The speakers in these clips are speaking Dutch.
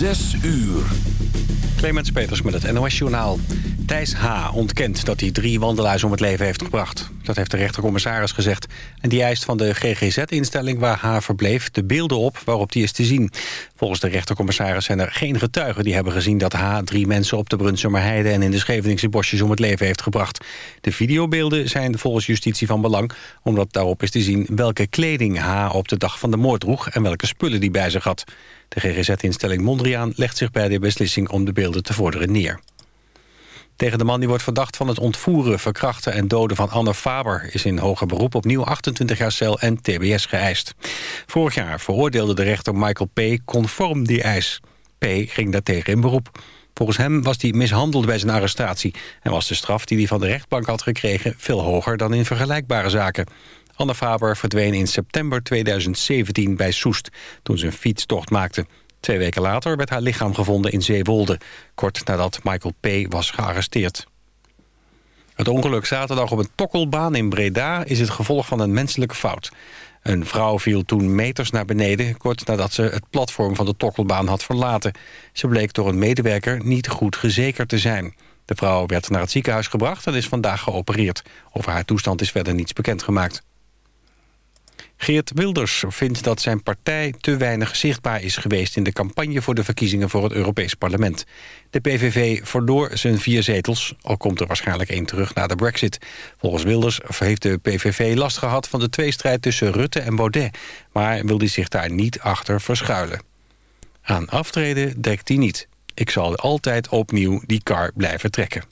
Zes uur. Clemens Peters met het NOS Journaal. Thijs H. ontkent dat hij drie wandelaars om het leven heeft gebracht. Dat heeft de rechtercommissaris gezegd. En die eist van de GGZ-instelling waar H. verbleef... de beelden op waarop die is te zien. Volgens de rechtercommissaris zijn er geen getuigen die hebben gezien... dat H. drie mensen op de Brunsumerheide en in de Scheveningse bosjes om het leven heeft gebracht. De videobeelden zijn volgens justitie van belang... omdat daarop is te zien welke kleding H. op de dag van de moord droeg... en welke spullen die bij zich had. De GGZ-instelling Mondriaan legt zich bij de beslissing om de beelden te vorderen neer. Tegen de man die wordt verdacht van het ontvoeren, verkrachten en doden van Anne Faber... is in hoger beroep opnieuw 28 jaar cel en tbs geëist. Vorig jaar veroordeelde de rechter Michael P. conform die eis. P. ging daartegen in beroep. Volgens hem was hij mishandeld bij zijn arrestatie... en was de straf die hij van de rechtbank had gekregen... veel hoger dan in vergelijkbare zaken. Anne Faber verdween in september 2017 bij Soest... toen ze een fietstocht maakte. Twee weken later werd haar lichaam gevonden in Zeewolde... kort nadat Michael P. was gearresteerd. Het ongeluk zaterdag op een tokkelbaan in Breda... is het gevolg van een menselijke fout. Een vrouw viel toen meters naar beneden... kort nadat ze het platform van de tokkelbaan had verlaten. Ze bleek door een medewerker niet goed gezekerd te zijn... De vrouw werd naar het ziekenhuis gebracht en is vandaag geopereerd. Over haar toestand is verder niets bekendgemaakt. Geert Wilders vindt dat zijn partij te weinig zichtbaar is geweest... in de campagne voor de verkiezingen voor het Europees Parlement. De PVV verloor zijn vier zetels, al komt er waarschijnlijk één terug na de brexit. Volgens Wilders heeft de PVV last gehad van de tweestrijd tussen Rutte en Baudet... maar wil hij zich daar niet achter verschuilen. Aan aftreden dekt hij niet. Ik zal altijd opnieuw die kar blijven trekken.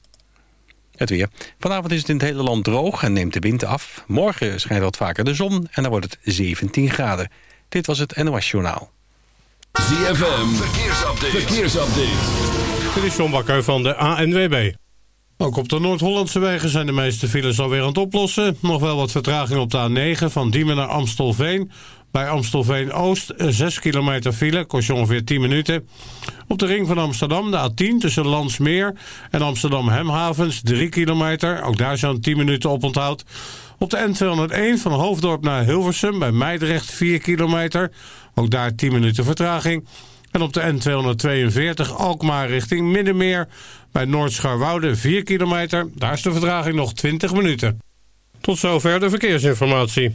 Het weer. Vanavond is het in het hele land droog en neemt de wind af. Morgen schijnt wat vaker de zon en dan wordt het 17 graden. Dit was het NOS Journaal. ZFM, verkeersupdate. verkeersupdate. Dit is John Bakker van de ANWB. Ook op de Noord-Hollandse wegen zijn de meeste files alweer aan het oplossen. Nog wel wat vertraging op de A9 van Diemen naar Amstelveen. Bij Amstelveen-Oost 6 kilometer file, kost je ongeveer 10 minuten. Op de ring van Amsterdam de A10 tussen Landsmeer en Amsterdam-Hemhavens 3 kilometer. Ook daar zijn 10 minuten op onthoud. Op de N201 van Hoofddorp naar Hilversum bij Meidrecht 4 kilometer. Ook daar 10 minuten vertraging. En op de N242 Alkmaar richting Middenmeer bij Noordscharwoude 4 kilometer. Daar is de vertraging nog 20 minuten. Tot zover de verkeersinformatie.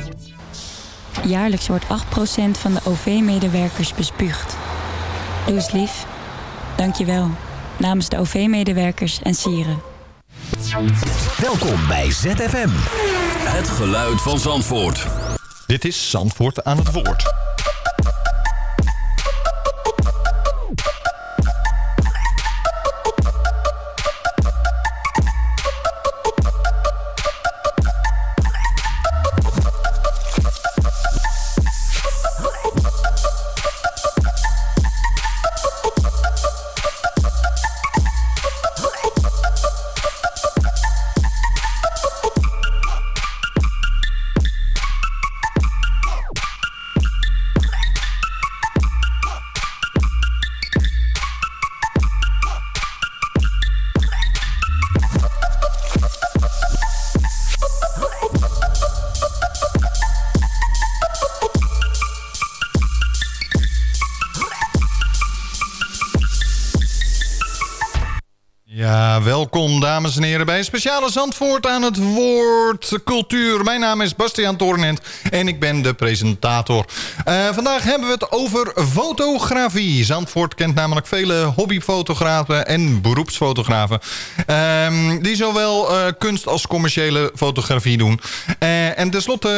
Jaarlijks wordt 8% van de OV-medewerkers bespuugd. Doe eens lief. Dank je wel. Namens de OV-medewerkers en sieren. Welkom bij ZFM. Het geluid van Zandvoort. Dit is Zandvoort aan het woord. Welkom dames en heren bij een speciale Zandvoort aan het woord cultuur. Mijn naam is Bastiaan Toornent en ik ben de presentator. Uh, vandaag hebben we het over fotografie. Zandvoort kent namelijk vele hobbyfotografen en beroepsfotografen... Uh, die zowel uh, kunst als commerciële fotografie doen. Uh, en tenslotte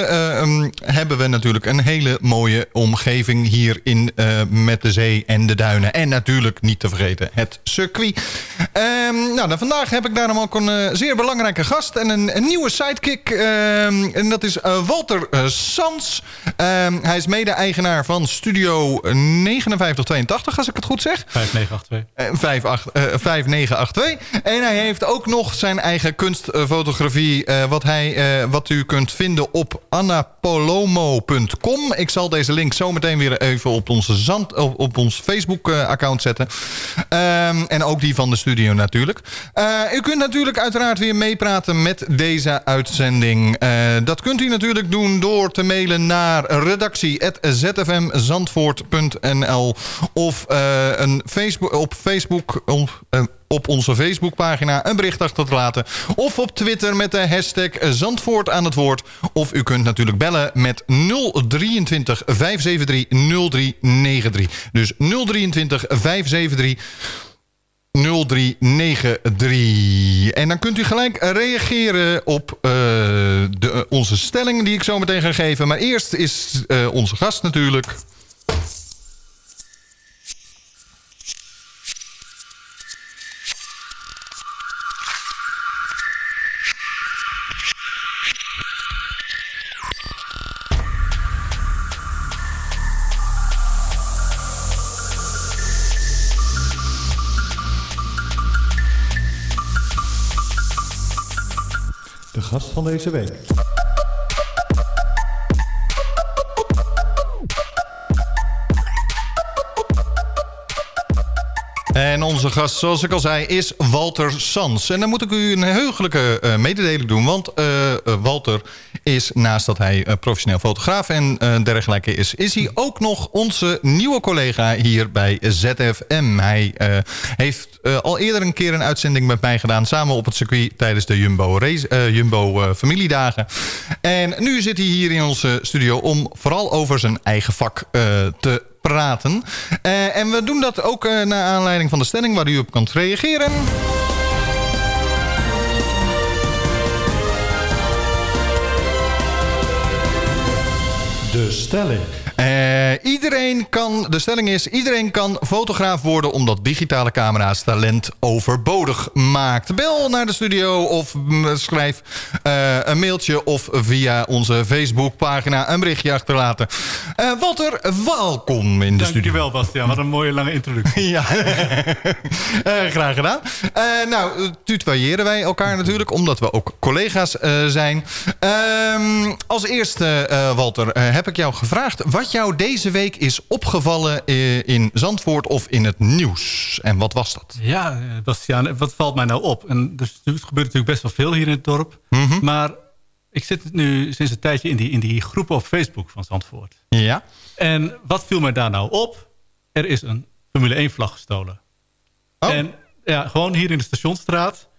um, hebben we natuurlijk een hele mooie omgeving hier in, met de zee en de duinen. En natuurlijk niet te vergeten het circuit. Um, nou, dan vandaag heb ik daarom ook een uh, zeer belangrijke gast en een, een nieuwe sidekick. Um, en dat is uh, Walter uh, Sans. Um, hij is mede-eigenaar van Studio 5982, als ik het goed zeg. 5982. 5982. En hij heeft ook nog zijn eigen kunstfotografie... wat, hij, wat u kunt vinden op annapolomo.com. Ik zal deze link zo meteen weer even op, onze zand, op, op ons Facebook-account zetten. En ook die van de studio natuurlijk. Uh, u kunt natuurlijk uiteraard weer meepraten met deze uitzending. Uh, dat kunt u natuurlijk doen door te mailen naar redactie.zfmzandvoort.nl of uh, een Facebook, op Facebook... Op, op onze Facebookpagina een bericht achter te laten. Of op Twitter met de hashtag Zandvoort aan het woord. Of u kunt natuurlijk bellen met 023 573 0393. Dus 023 573 0393. En dan kunt u gelijk reageren op uh, de, onze stelling die ik zo meteen ga geven. Maar eerst is uh, onze gast natuurlijk... gast van deze week. En onze gast, zoals ik al zei, is Walter Sans. En dan moet ik u een heugelijke uh, mededeling doen. Want uh, Walter is, naast dat hij professioneel fotograaf en dergelijke is... is hij ook nog onze nieuwe collega hier bij ZFM. Hij heeft al eerder een keer een uitzending met mij gedaan... samen op het circuit tijdens de Jumbo, race, Jumbo familiedagen. En nu zit hij hier in onze studio om vooral over zijn eigen vak te praten. En we doen dat ook naar aanleiding van de stelling waar u op kunt reageren. Stelling. Uh, iedereen kan, de stelling is, iedereen kan fotograaf worden... omdat digitale camera's talent overbodig maakt. Bel naar de studio of schrijf uh, een mailtje... of via onze Facebookpagina een berichtje achterlaten. Uh, Walter, welkom in de studio. Dankjewel, Bastiaan. Wat een mooie lange introductie. ja, graag gedaan. nou, tutoyeren wij elkaar natuurlijk... omdat we ook collega's zijn. Ehm, als eerste, Walter, heb ik jou gevraagd... wat jou deze week is opgevallen in Zandvoort of in het nieuws. En wat was dat? Ja, Bastiaan, wat valt mij nou op? En er gebeurt natuurlijk best wel veel hier in het dorp. Mm -hmm. Maar ik zit nu sinds een tijdje in die, in die groepen op Facebook van Zandvoort. Ja. En wat viel mij daar nou op? Er is een Formule 1-vlag gestolen. Oh. En ja, gewoon hier in de Stationstraat.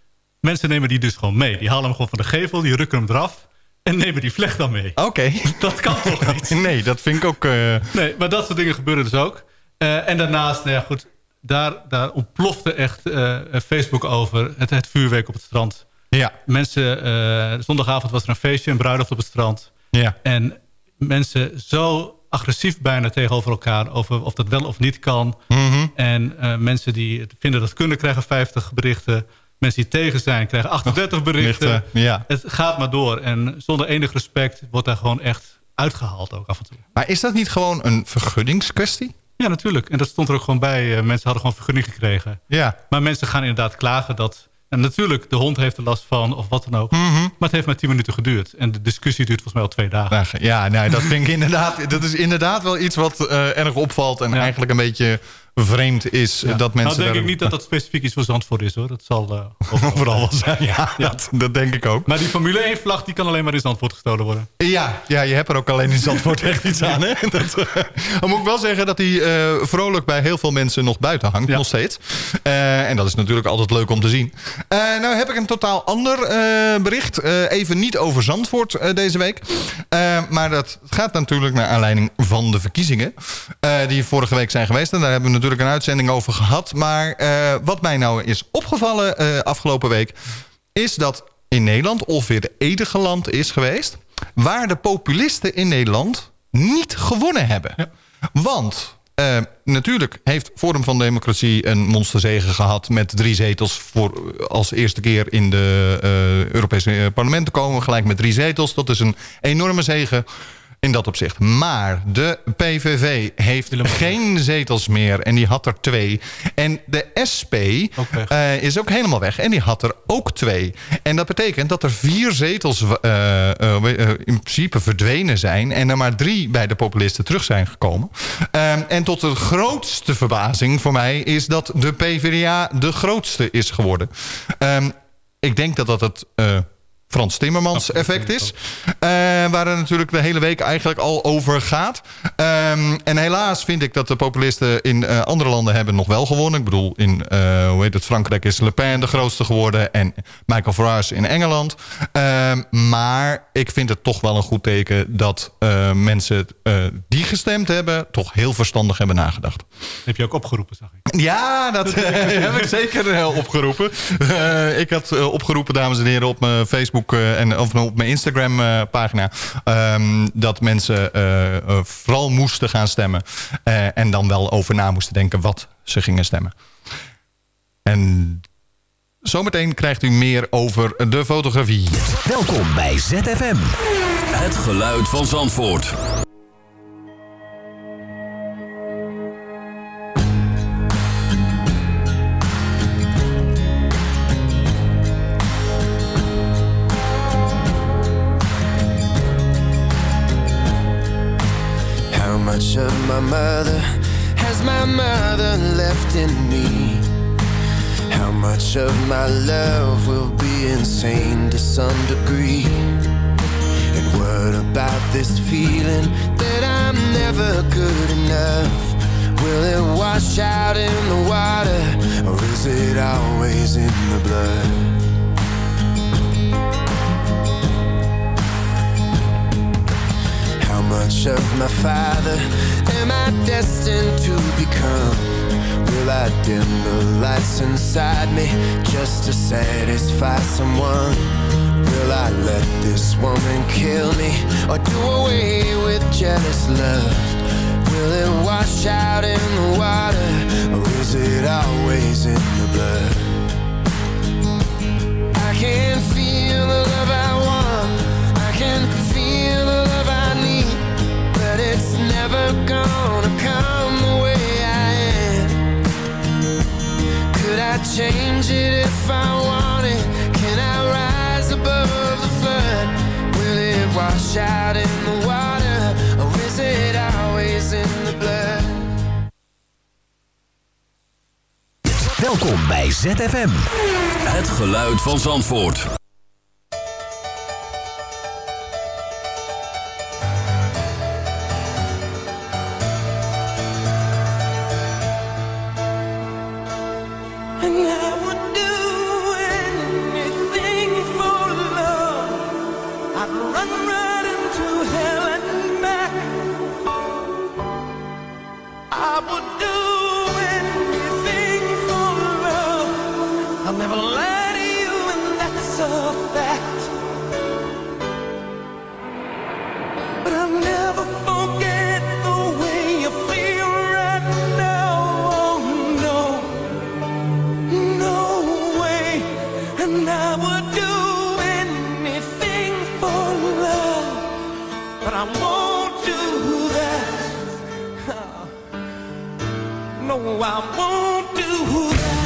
Mensen nemen die dus gewoon mee. Die halen hem gewoon van de gevel, die rukken hem eraf en nemen die vlecht dan mee. Oké. Okay. Dat kan toch niet? nee, dat vind ik ook... Uh... Nee, maar dat soort dingen gebeuren dus ook. Uh, en daarnaast, nou ja, goed, daar, daar ontplofte echt uh, Facebook over. Het, het vuurwerk op het strand. Ja. Mensen, zondagavond was er een feestje, een bruiloft op het strand. Ja. En mensen zo agressief bijna tegenover elkaar... over of dat wel of niet kan. Mm -hmm. En mensen die vinden dat kunnen, krijgen 50 berichten... Mensen die tegen zijn, krijgen 38 berichten. Lichten, ja. Het gaat maar door. En zonder enig respect wordt daar gewoon echt uitgehaald ook af en toe. Maar is dat niet gewoon een vergunningskwestie? Ja, natuurlijk. En dat stond er ook gewoon bij. Mensen hadden gewoon vergunning gekregen. Ja. Maar mensen gaan inderdaad klagen dat... En natuurlijk, de hond heeft er last van of wat dan ook. Mm -hmm. Maar het heeft maar tien minuten geduurd. En de discussie duurt volgens mij al twee dagen. Ja, nou, dat vind ik inderdaad... Dat is inderdaad wel iets wat uh, erg opvalt. En ja. eigenlijk een beetje vreemd is dat mensen... Nou denk daar- ik niet dat dat specifiek iets voor Zandvoort is hoor. Dat zal uh, overal wel zijn. Ja, Dat, dat denk ik ook. Maar die Formule 1 vlag die kan alleen maar in Zandvoort gestolen worden. Ja, ja, je hebt er ook alleen in Zandvoort echt iets aan. Hè? Dat, eh, dan moet ik wel zeggen dat hij eh, vrolijk bij heel veel mensen nog buiten hangt. Nog steeds. Eh, en dat is natuurlijk altijd leuk om te zien. Eh, nou heb ik een totaal ander eh, bericht. Eh, even niet over Zandvoort eh, deze week. Eh, maar dat gaat natuurlijk naar aanleiding van de verkiezingen. eh, die vorige week zijn geweest. En daar hebben we natuurlijk een uitzending over gehad. Maar eh, wat mij nou is opgevallen eh, afgelopen week... is dat in Nederland ongeveer de enige land is geweest... waar de populisten in Nederland niet gewonnen hebben. Want eh, natuurlijk heeft Forum van Democratie een monsterzege gehad... met drie zetels voor als eerste keer in de eh, Europese parlement te komen. Gelijk met drie zetels. Dat is een enorme zege in dat opzicht. Maar de PVV heeft geen zetels meer en die had er twee. En de SP eh, is ook helemaal weg en die had er ook twee. En dat betekent dat er vier zetels eh, eh, in principe verdwenen zijn... en er maar drie bij de populisten terug zijn gekomen. Ehm, en tot de grootste verbazing voor mij is dat de PvdA de grootste is geworden. Ehm, ik denk dat dat het... Frans Timmermans effect is. Eh, waar het natuurlijk de hele week eigenlijk al over gaat. Ehm, en helaas vind ik dat de populisten in eh, andere landen hebben nog wel gewonnen. Ik bedoel, in eh, hoe heet het, Frankrijk is Le Pen de grootste geworden. En Michael Farage in Engeland. Ehm, maar ik vind het toch wel een goed teken dat mensen die gestemd hebben... toch heel verstandig hebben nagedacht. Heb je ook opgeroepen, zag ik. Ja, dat heb ik zeker opgeroepen. Ik had opgeroepen, dames en heren, op mijn Facebook eh, en of op mijn Instagram eh, pagina... ehm, dat mensen eh, vooral moesten gaan stemmen. eh, en dan wel over na moesten denken wat ze gingen stemmen. En zometeen krijgt u meer over de fotografie. Welkom bij ZFM. Het geluid van Zandvoort. Much of my mother has my mother left in me? How much of my love will be insane to some degree? And what about this feeling that I'm never good enough? Will it wash out in the water or is it always in the blood? Of my father am I destined to become? Will I dim the lights inside me just to satisfy someone? Will I let this woman kill me or do away with jealous love? Will it wash out in the water or is it always in the blood? I can feel change it if I wanted? Can I rise above the flood? Will it wash out in the water? Or is it always in the blood? Welkom bij ZFM. Het geluid van Zandvoort. I won't do that. No, I won't do that.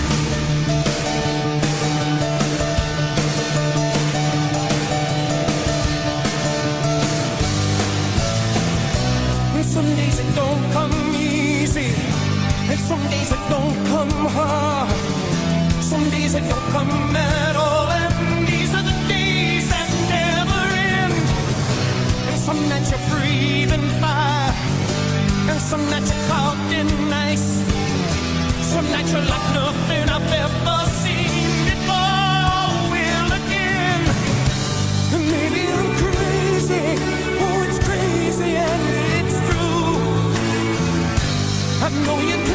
Some days it don't come easy, and some days Some nights you're talking nice. Some nights you're like nothing I've ever seen before. We'll again. Maybe I'm crazy. Oh, it's crazy and it's true. I know you.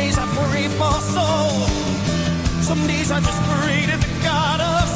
days I pray for soul. Some days I just pray to the God of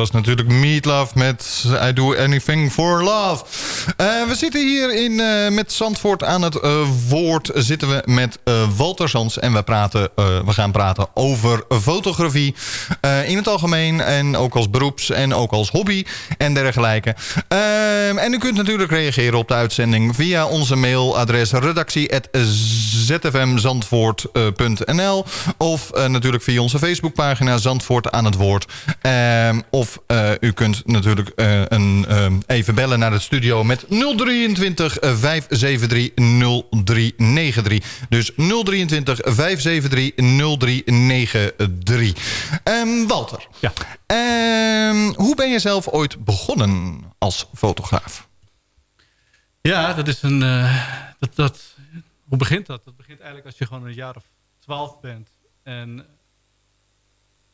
was natuurlijk Meat Love met I Do Anything For Love we zitten hier in, eh, met Zandvoort aan het eh, woord. Zitten we met eh, Walter Zands en we, praten, we gaan praten over fotografie. in het algemeen en ook als beroeps en ook als hobby en dergelijke. Ehm, en u kunt natuurlijk reageren op de uitzending via onze mailadres redactie.zfmzandvoort.nl of natuurlijk via onze Facebookpagina Zandvoort aan het woord. Ehm, of u kunt natuurlijk een, ehm, even bellen naar het studio met 0 023 573 0393. Dus 023 573 0393. Walter, ja. Ehm, hoe ben je zelf ooit begonnen als fotograaf? Ja, dat is een... Eh, dat, dat, hoe begint dat? Dat begint eigenlijk als je gewoon een jaar of twaalf bent. En ik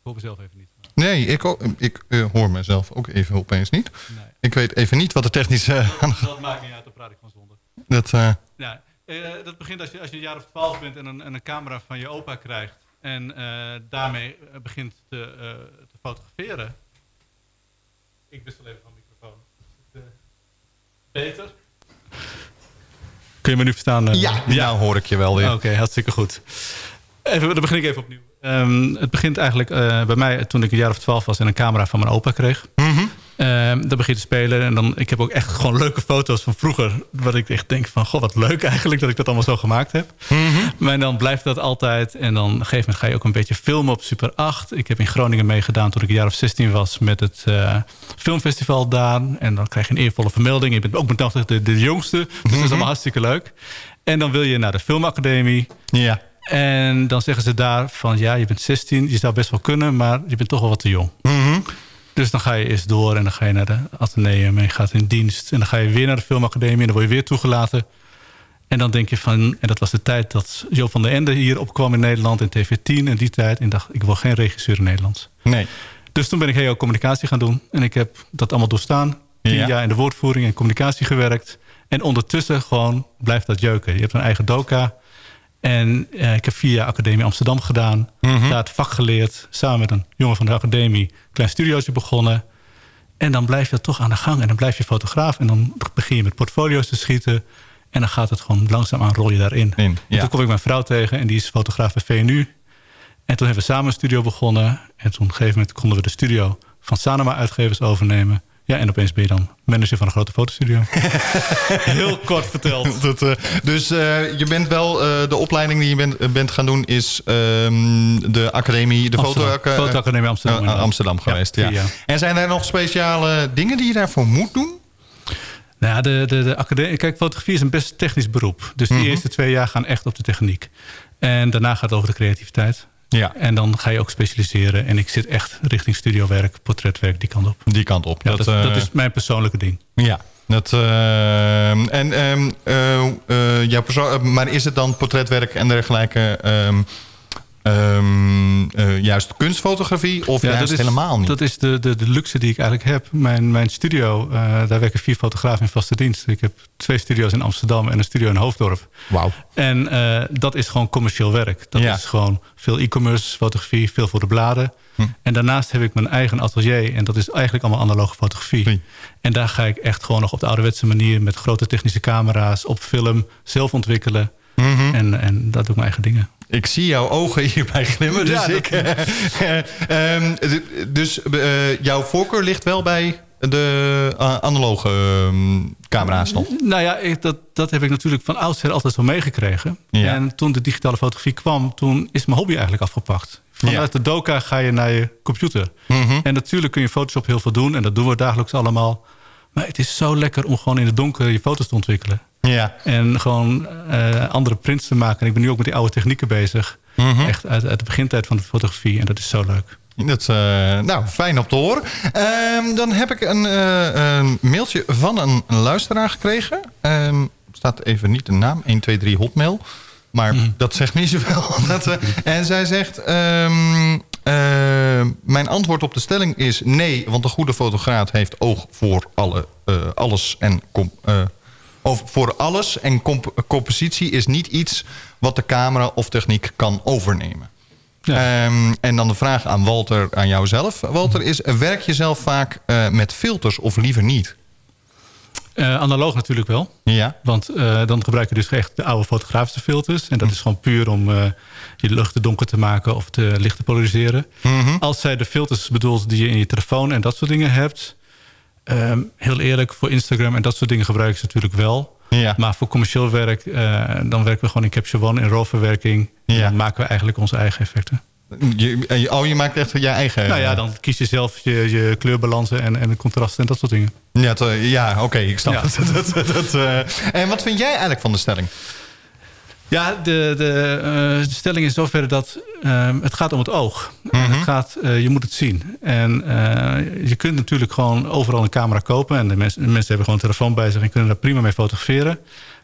hoor mezelf even niet. Nee, ik, ik eh, hoor mezelf ook even opeens niet. Nee. Ik weet even niet wat de technische... Uh, dat, dat maakt niet uit, dan praat ik van zonde. Dat, eh, ja, eh, dat begint als je, als je een jaar of twaalf bent en een, en een camera van je opa krijgt. En daarmee begint te, te fotograferen. Ik wissel even van microfoon. beter? Kun je me nu verstaan? ja, ja, nou hoor ik je wel weer. Oké, hartstikke goed. Even, dan begin ik even opnieuw. Ehm, het begint eigenlijk bij mij toen ik een jaar of twaalf was en een camera van mijn opa kreeg. Mm dan begin je te spelen. En dan, ik heb ook echt gewoon leuke foto's van vroeger. Wat ik echt denk van, god wat leuk eigenlijk dat ik dat allemaal zo gemaakt heb. Maar dan blijft dat altijd. En dan op een gegeven moment ga je ook een beetje filmen op Super 8. Ik heb in Groningen meegedaan toen ik een jaar of 16 was... met het eh, filmfestival daar. En dan krijg je een eervolle vermelding. Je bent ook bedacht de, de jongste. Dus dat is allemaal hartstikke leuk. En dan wil je naar de filmacademie. Ja. En dan zeggen ze daar van... ja, je bent 16, je zou best wel kunnen... maar je bent toch wel wat te jong. Dus dan ga je eerst door en dan ga je naar de ateneum... en je gaat in dienst. En dan ga je weer naar de filmacademie... en dan word je weer toegelaten. En dan denk je van... en dat was de tijd dat Jo van der Ende hier opkwam in Nederland... in TV10 en die tijd. En dacht, ik wil geen regisseur in Nederlands. Nee. Dus toen ben ik heel communicatie gaan doen. En ik heb dat allemaal doorstaan. Tien Ja. jaar in de woordvoering en communicatie gewerkt. En ondertussen gewoon blijft dat jeuken. Je hebt een eigen doka. En eh, ik heb vier jaar Academie Amsterdam gedaan. Daar het vak geleerd. Samen met een jongen van de academie. Een klein studiootje begonnen. En dan blijf je toch aan de gang. En dan blijf je fotograaf. En dan begin je met portfolio's te schieten. En dan gaat het gewoon langzaamaan rol je daarin. En ja. toen kom ik mijn vrouw tegen. En die is fotograaf bij VNU. En toen hebben we samen een studio begonnen. En toen op een gegeven moment konden we de studio van Sanoma uitgevers overnemen. Ja, en opeens ben je dan manager van een grote fotostudio. Heel kort verteld. Dat, eh, dus eh, je bent wel, eh, de opleiding die je bent, bent gaan doen is ehm, de academie, de foto, Fotoacademie Amsterdam. Amsterdam geweest, ja. En zijn er nog speciale dingen die je daarvoor moet doen? Nou ja, de, de, de academie, kijk, fotografie is een best technisch beroep. Dus die Mhm. eerste twee jaar gaan echt op de techniek. En daarna gaat het over de creativiteit. Ja. En dan ga je ook specialiseren. En ik zit echt richting studiowerk, portretwerk, die kant op. Die kant op. Ja, Dat, dat, eh, dat is mijn persoonlijke ding. Ja. Dat, ehm, en, ehm, eh, eh, perso- maar is het dan portretwerk en dergelijke ehm, ehm, eh, juist kunstfotografie of Ja, juist dat is, helemaal niet? Dat is de, de, de luxe die ik eigenlijk heb. Mijn, mijn studio, eh, daar werken vier fotografen in vaste dienst. Ik heb twee studio's in Amsterdam en een studio in Hoofddorp. Wauw. En eh, dat is gewoon commercieel werk. Dat Ja. is gewoon veel e-commerce, fotografie, veel voor de bladen. Hm. En daarnaast heb ik mijn eigen atelier. En dat is eigenlijk allemaal analoge fotografie. En daar ga ik echt gewoon nog op de ouderwetse manier... met grote technische camera's, op film, zelf ontwikkelen. Mhm. En, en dat doe ik mijn eigen dingen. Ik zie jouw ogen hierbij glimmen. Dus, Ja, ik, eh, ehm, dus eh, jouw voorkeur ligt wel bij de eh, analoge ehm, camera's nog? Nou ja, ik, dat, dat heb ik natuurlijk van oudsher altijd zo meegekregen. Ja. En toen de digitale fotografie kwam, toen is mijn hobby eigenlijk afgepakt. Vanuit de doka ga je naar je computer. Mhm. En natuurlijk kun je Photoshop heel veel doen. En dat doen we dagelijks allemaal. Maar het is zo lekker om gewoon in het donker je foto's te ontwikkelen. Ja. En gewoon eh, andere prints te maken. En ik ben nu ook met die oude technieken bezig. Mhm. Echt uit, uit de begintijd van de fotografie. En dat is zo leuk. Dat, eh, nou, fijn om te horen. Ehm, dan heb ik een, eh, een mailtje van een luisteraar gekregen. Ehm staat even niet de naam, 123 Hotmail. Maar dat zegt niet zoveel. Dat, en zij zegt... ehm, eh, mijn antwoord op de stelling is nee, want een goede fotograaf heeft oog voor alle, alles en eh, over, voor alles. En comp- compositie is niet iets wat de camera of techniek kan overnemen. Ehm, en dan de vraag aan Walter, aan jouzelf. Walter, is, werk je zelf vaak eh, met filters of liever niet? Eh, analoog natuurlijk wel. Ja. Want eh, dan gebruik je dus echt de oude fotografische filters. En dat is gewoon puur om je lucht te donker te maken of te licht te polariseren. Als zij de filters bedoelt die je in je telefoon en dat soort dingen hebt. Ehm, heel eerlijk, voor Instagram en dat soort dingen gebruik ik ze natuurlijk wel. Ja. Maar voor commercieel werk, eh, dan werken we gewoon in Capture One in RAW verwerking. En Dan maken we eigenlijk onze eigen effecten. Je, oh, je maakt echt je eigen... Nou ja, dan kies je zelf je, je kleurbalansen en, en de contrasten en dat soort dingen. Ja, ja oké, ik snap Ja. het. dat, dat, dat, eh. En wat vind jij eigenlijk van de stelling? Ja, de, de, eh, de stelling is zover dat ehm, het gaat om het oog. En het gaat, eh, je moet het zien. En eh, je kunt natuurlijk gewoon overal een camera kopen. En de, mensen de mensen hebben gewoon een telefoon bij zich en kunnen daar prima mee fotograferen.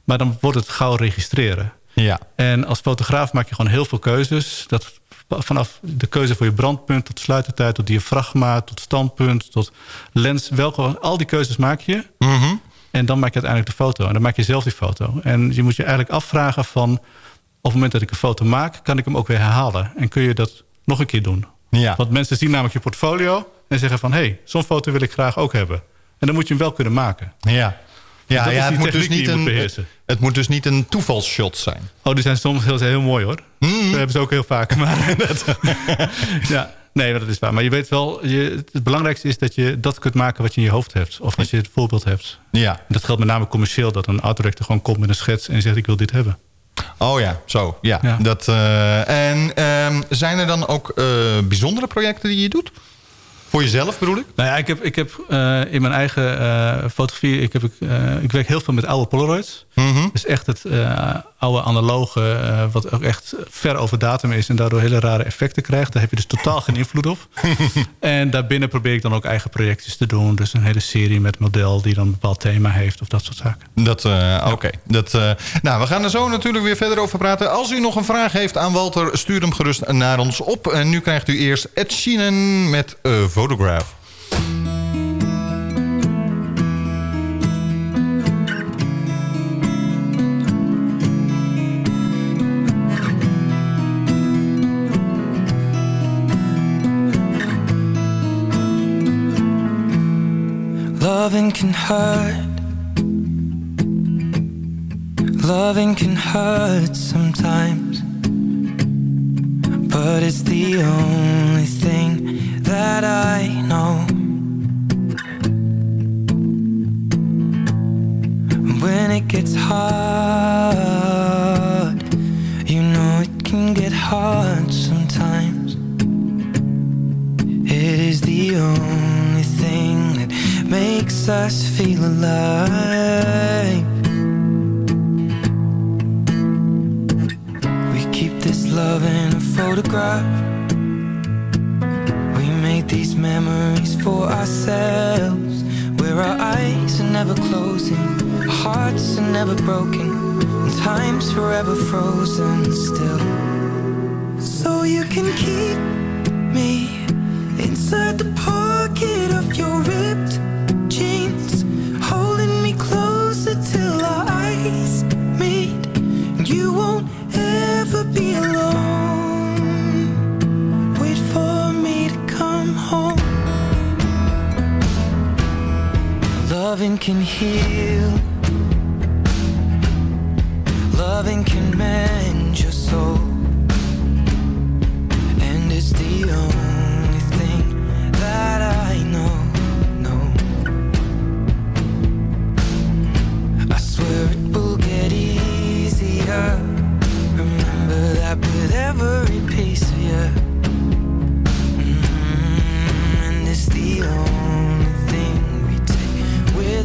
Maar dan wordt het gauw registreren. Ja. En als fotograaf maak je gewoon heel veel keuzes. Dat vanaf de keuze voor je brandpunt tot sluitertijd, tot diafragma, tot standpunt, tot lens. Welke, al die keuzes maak je. Mhm. En dan maak je uiteindelijk de foto. En dan maak je zelf die foto. En je moet je eigenlijk afvragen van... op het moment dat ik een foto maak, kan ik hem ook weer herhalen. En kun je dat nog een keer doen. Ja. Want mensen zien namelijk je portfolio en zeggen van... hé, hey, zo'n foto wil ik graag ook hebben. En dan moet je hem wel kunnen maken. Ja. Ja, dat is ja het, moet dus niet moet een, het moet dus niet een toevalsshot zijn. Oh, die zijn soms heel, heel mooi hoor. Mm. Dat hebben ze ook heel vaak. Maar ja, nee, dat is waar. Maar je weet wel, je, het belangrijkste is dat je dat kunt maken wat je in je hoofd hebt. Of als je het voorbeeld hebt. Ja. En dat geldt met name commercieel. Dat een art director gewoon komt met een schets en zegt ik wil dit hebben. Oh ja, zo. Ja. Ja. Dat, eh, en ehm, zijn er dan ook eh, bijzondere projecten die je doet? Voor jezelf bedoel ik? Nou ja, ik heb, ik heb eh, in mijn eigen eh, fotografie... Ik, heb, eh, ik werk heel veel met oude Polaroids. Mhm. Dus echt het oude analoge... wat ook echt ver over datum is... en daardoor hele rare effecten krijgt. Daar heb je dus totaal geen invloed op. en daarbinnen probeer ik dan ook eigen projectjes te doen. Dus een hele serie met model die dan een bepaald thema heeft... of dat soort zaken. Dat, Oké. Dat, nou, we gaan er zo natuurlijk weer verder over praten. Als u nog een vraag heeft aan Walter, stuur hem gerust naar ons op. En nu krijgt u eerst Ed Sheeran met uh, Photograph. Loving can hurt. Loving can hurt sometimes. But it's the only thing that I know. When it gets hard, you know it can get hard sometimes. It is the only thing that makes us feel alive. We keep this love in a photograph. Made these memories for ourselves, where our eyes are never closing, our hearts are never broken, and time's forever frozen still. So you can keep me inside the pocket Loving can heal. Loving can mend your soul. And it's the only thing that I know, know. I swear it will get easier. Remember that with every piece of you. Mm, and it's the only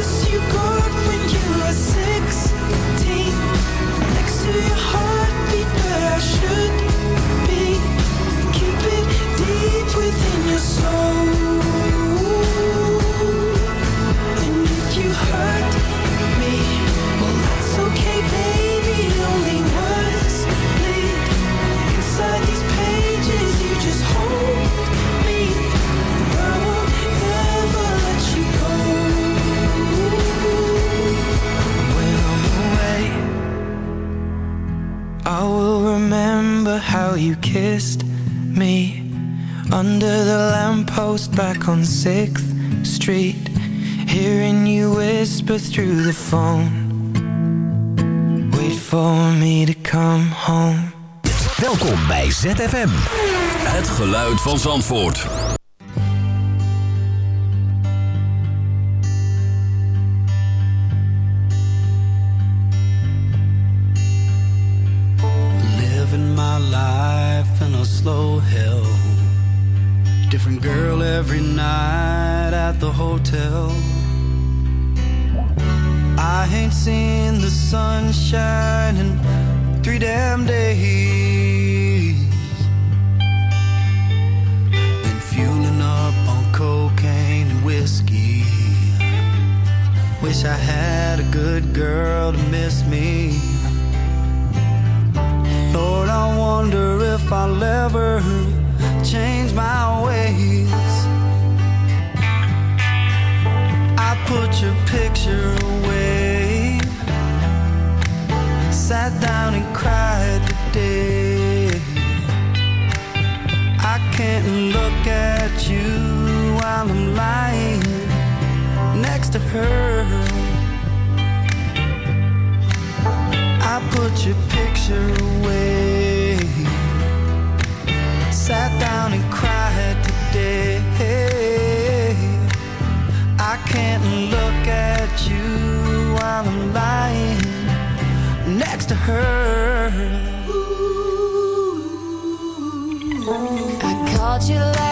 You phone Wait for me to come home. Welkom bij ZFM Het geluid van Zandvoort. her. I put your picture away. Sat down and cried today. I can't look at you while I'm lying next to her. I called you last.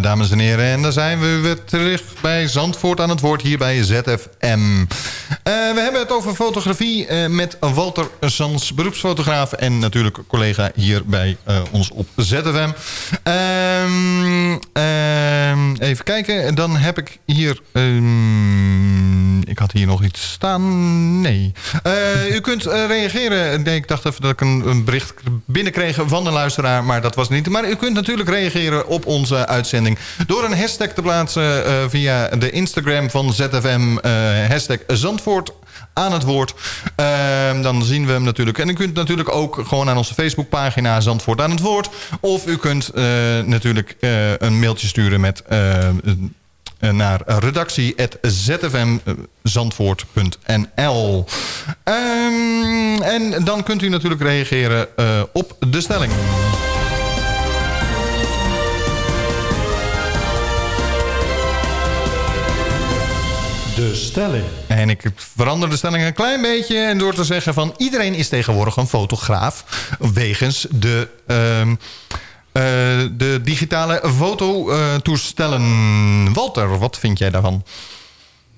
Dames en heren. En dan zijn we weer terug bij Zandvoort aan het woord hier bij ZFM. Eh, we hebben het over fotografie eh, met Walter Sans, beroepsfotograaf... en natuurlijk collega hier bij eh, ons op ZFM. Ehm, ehm, even kijken. Dan heb ik hier... ehm, ik had hier nog iets staan. Nee. Eh, u kunt eh, reageren. Nee, ik dacht even dat ik een, een bericht binnenkreeg van de luisteraar. Maar dat was niet. Maar u kunt natuurlijk reageren op onze uitzending. Door een hashtag te plaatsen eh, via de Instagram van ZFM. hashtag Zandvoort aan het woord. Ehm, dan zien we hem natuurlijk. En u kunt natuurlijk ook gewoon aan onze Facebookpagina Zandvoort aan het woord. Of u kunt natuurlijk een mailtje sturen met... eh, eh, naar redactie.zfmzandvoort.nl. Ehm, en dan kunt u natuurlijk reageren eh, op de stelling. De stelling. En ik verander de stelling een klein beetje... en door te zeggen van iedereen is tegenwoordig een fotograaf... wegens de... ehm, eh, de digitale fototoestellen. Walter, wat vind jij daarvan?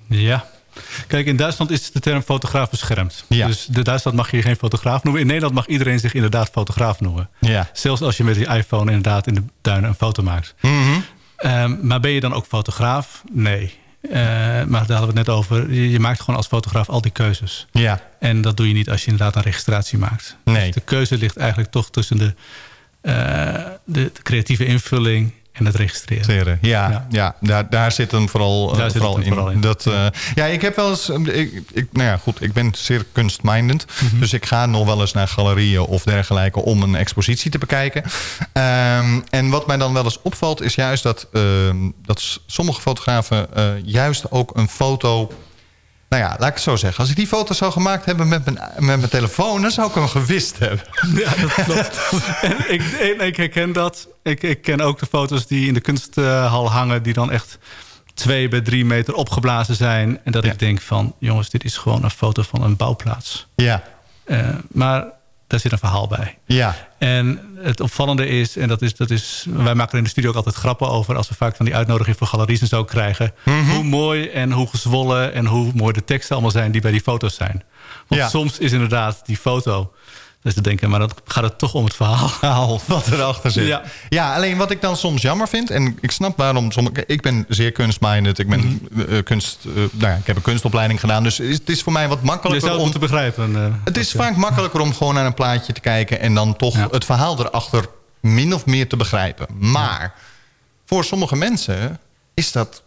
Ja. Kijk, in Duitsland is de term fotograaf beschermd. Dus in Duitsland mag je geen fotograaf noemen. In Nederland mag iedereen zich inderdaad fotograaf noemen. Ja. Zelfs als je met die iPhone inderdaad in de duinen een foto maakt. Ehm, maar ben je dan ook fotograaf? Nee. Eh, maar daar hadden we het net over. Je, je maakt gewoon als fotograaf al die keuzes. Ja. En dat doe je niet als je inderdaad een registratie maakt. Nee. Dus de keuze ligt eigenlijk toch tussen de, eh, de, de creatieve invulling en het registreren. Ja, ja. daar, daar zit hem vooral, eh, Daar vooral, hem in. vooral in. Dat, eh, ja, ik heb wel eens... eh, Ik, ik, nou ja, goed, ik ben zeer kunstminded. Mhm. Dus ik ga nog wel eens naar galerieën of dergelijke... om een expositie te bekijken. Ehm, en wat mij dan wel eens opvalt... is juist dat, ehm, dat sommige fotografen... eh, juist ook een foto... Nou ja, laat ik het zo zeggen. Als ik die foto zou gemaakt hebben met mijn, met mijn telefoon... dan zou ik hem gewist hebben. Ja, dat klopt. en ik, en ik herken dat. Ik, ik ken ook de foto's die in de kunsthal hangen... die dan echt twee bij drie meter opgeblazen zijn. En dat ik denk van... jongens, dit is gewoon een foto van een bouwplaats. Ja. Eh, maar daar zit een verhaal bij. Ja. En het opvallende is, en dat is, dat is... wij maken er in de studio ook altijd grappen over... als we vaak van die uitnodiging voor galeries en zo krijgen... Mhm. hoe mooi en hoe gezwollen en hoe mooi de teksten allemaal zijn... die bij die foto's zijn. Want Ja. soms is inderdaad die foto... Dus te denken, maar dan gaat het toch om het verhaal. wat erachter zit. Ja. Ja. alleen wat ik dan soms jammer vind... en ik snap waarom... Sommige, ik ben zeer kunstminded. Ik, ben, Mhm. eh, kunst, eh, nou ja, ik heb een kunstopleiding gedaan. Dus het is voor mij wat makkelijker om... moeten begrijpen. eh, Het is eh, vaak makkelijker om gewoon naar een plaatje te kijken... en dan toch het verhaal erachter min of meer te begrijpen. Maar voor sommige mensen is dat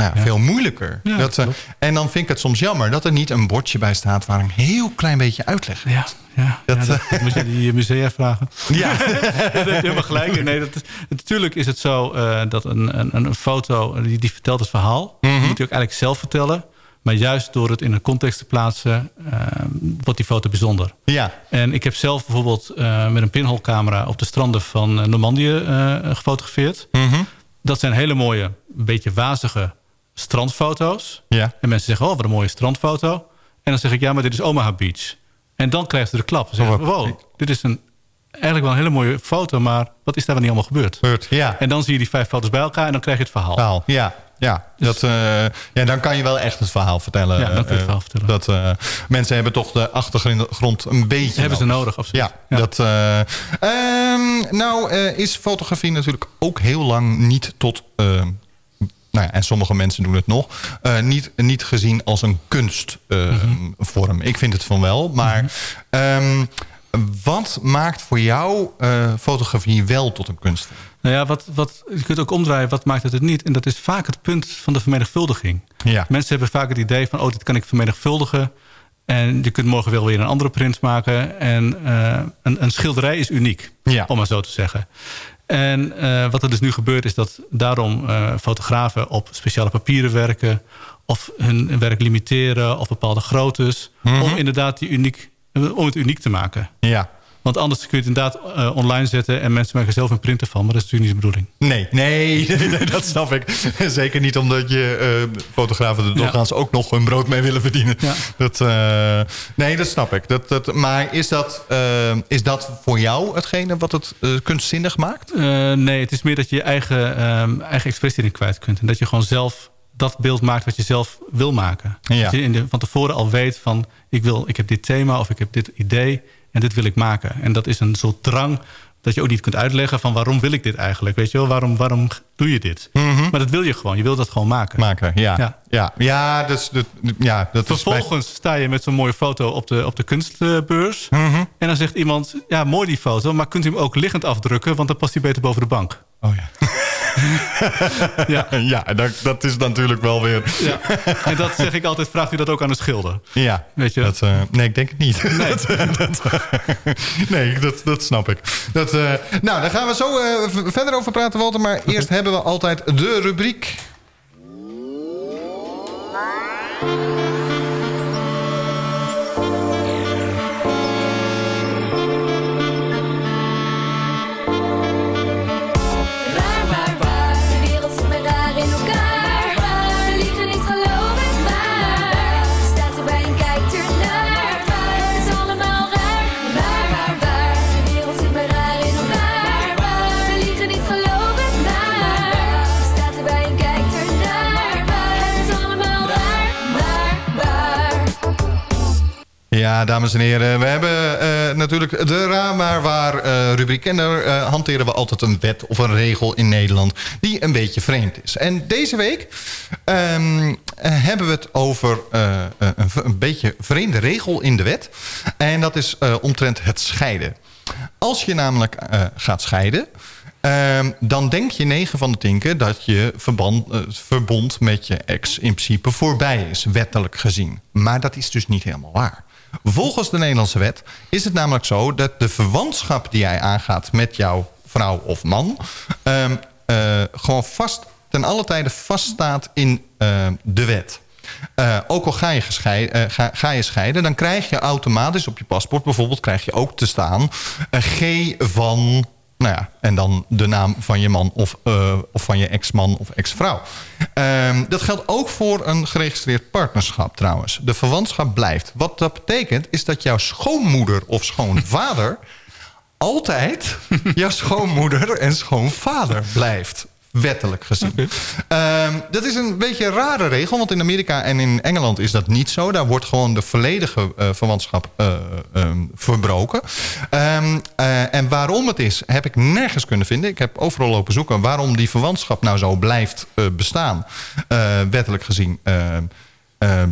nou, ja, veel moeilijker. Ja, dat, eh, en dan vind ik het soms jammer dat er niet een bordje bij staat... waar een heel klein beetje uitleg. Ja, ja, Dat, ja, dat, eh, moet je die musea vragen. Ja. dat heb je helemaal gelijk. in. Nee, dat is, natuurlijk is het zo eh, dat een, een, een foto, die, die vertelt het verhaal. Die moet je ook eigenlijk zelf vertellen. Maar juist door het in een context te plaatsen, wordt die foto bijzonder. Ja. En ik heb zelf bijvoorbeeld met een pinholcamera op de stranden van Normandië gefotografeerd. Mhm. Dat zijn hele mooie, een beetje wazige strandfoto's. Ja. En mensen zeggen, oh, wat een mooie strandfoto. En dan zeg ik, ja, maar dit is Omaha Beach. En dan krijgen ze de klap. Ze zeggen, wow, dit is een, eigenlijk wel een hele mooie foto... maar wat is daar dan niet allemaal gebeurd? Gebeurd, ja. En dan zie je die vijf foto's bij elkaar en dan krijg je het verhaal. Verhaal, ja. Ja, dat, eh, ja, dan kan je wel echt het verhaal vertellen. Ja, dan kun je het Eh, verhaal vertellen. Dat, eh, mensen hebben toch de achtergrond een beetje Hebben ze nodig, absoluut. Ja, Dat, eh, ehm, nou is fotografie natuurlijk ook heel lang niet tot... eh, nou ja, en sommige mensen doen het nog. eh, niet, niet gezien als een kunstvorm. Ik vind het van wel. Maar ehm, wat maakt voor jou eh, fotografie wel tot een kunstvorm? Nou ja, wat, wat, je kunt ook omdraaien, wat maakt het het niet? En dat is vaak het punt van de vermenigvuldiging. Ja. Mensen hebben vaak het idee van, oh, dit kan ik vermenigvuldigen. En je kunt morgen wel weer een andere print maken. En eh, een, een schilderij is uniek, Ja. om maar zo te zeggen. En eh, wat er dus nu gebeurt is dat daarom eh, fotografen op speciale papieren werken... of hun werk limiteren of bepaalde groottes... Mhm. om inderdaad die uniek, om het uniek te maken. Ja. Want anders kun je het inderdaad eh, online zetten... en mensen maken zelf een printer van. Maar dat is natuurlijk niet de bedoeling. Nee, nee, nee, dat snap ik. Zeker niet omdat je uh, fotografen er doorgaans ook nog hun brood mee willen verdienen. Ja. Dat, uh, nee, dat snap ik. Dat, dat, maar is dat, is dat voor jou hetgene wat het kunstzinnig maakt? nee, het is meer dat je je eigen, ehm, eigen expressie erin kwijt kunt. En dat je gewoon zelf dat beeld maakt wat je zelf wil maken. Ja. Dat je in de, van tevoren al weet van... Ik, wil, ik heb dit thema of ik heb dit idee en dit wil ik maken. En dat is een soort drang dat je ook niet kunt uitleggen van waarom wil ik dit eigenlijk. Weet je wel, waarom, waarom doe je dit? Mm -hmm. Maar dat wil je gewoon. Je wil dat gewoon maken. Maken, ja. Ja, ja. ja, dus, dat, ja dat Vervolgens is sta je met zo'n mooie foto op de, op de kunstbeurs. Mm -hmm. En dan zegt iemand, ja, mooi die foto... maar kunt u hem ook liggend afdrukken... want dan past hij beter boven de bank. Oh ja. ja, ja dat, dat is natuurlijk wel weer... Ja. En dat zeg ik altijd, vraagt u dat ook aan de schilder? Ja, Weet je? Dat, uh, nee, ik denk het niet. Nee, dat, dat, nee dat, dat snap ik. Dat, uh, nou, daar gaan we zo uh, verder over praten, Walter. Maar eerst hebben we altijd de rubriek... Ja, dames en heren, we hebben uh, natuurlijk de Raar maar waar uh, rubriek. En daar uh, hanteren we altijd een wet of een regel in Nederland die een beetje vreemd is. En deze week um, hebben we het over een, een, beetje vreemde regel in de wet. En dat is omtrent het scheiden. Als je namelijk gaat scheiden... Um, dan denk je 9 van de 10 keer dat je verband, verbond met je ex in principe voorbij is, wettelijk gezien. Maar dat is dus niet helemaal waar. Volgens de Nederlandse wet is het namelijk zo... dat de verwantschap die jij aangaat met jouw vrouw of man... Um, uh, gewoon vast, ten alle tijde vaststaat in uh, de wet. Uh, ook al ga je, gescheiden, ga, ga, je scheiden... dan krijg je automatisch op je paspoort bijvoorbeeld... krijg je ook te staan G van... Nou ja, en dan de naam van je man of, uh, of van je ex-man of ex-vrouw. Um, dat geldt ook voor een geregistreerd partnerschap trouwens. De verwantschap blijft. Wat dat betekent is dat jouw schoonmoeder of schoonvader... altijd jouw schoonmoeder en schoonvader blijft wettelijk gezien. Okay. Um, dat is een beetje een rare regel, want in Amerika en in Engeland is dat niet zo. Daar wordt gewoon de volledige uh, verwantschap uh, um, verbroken. Um, uh, en waarom het is, heb ik nergens kunnen vinden. Ik heb overal lopen zoeken waarom die verwantschap nou zo blijft bestaan, wettelijk gezien. Uh,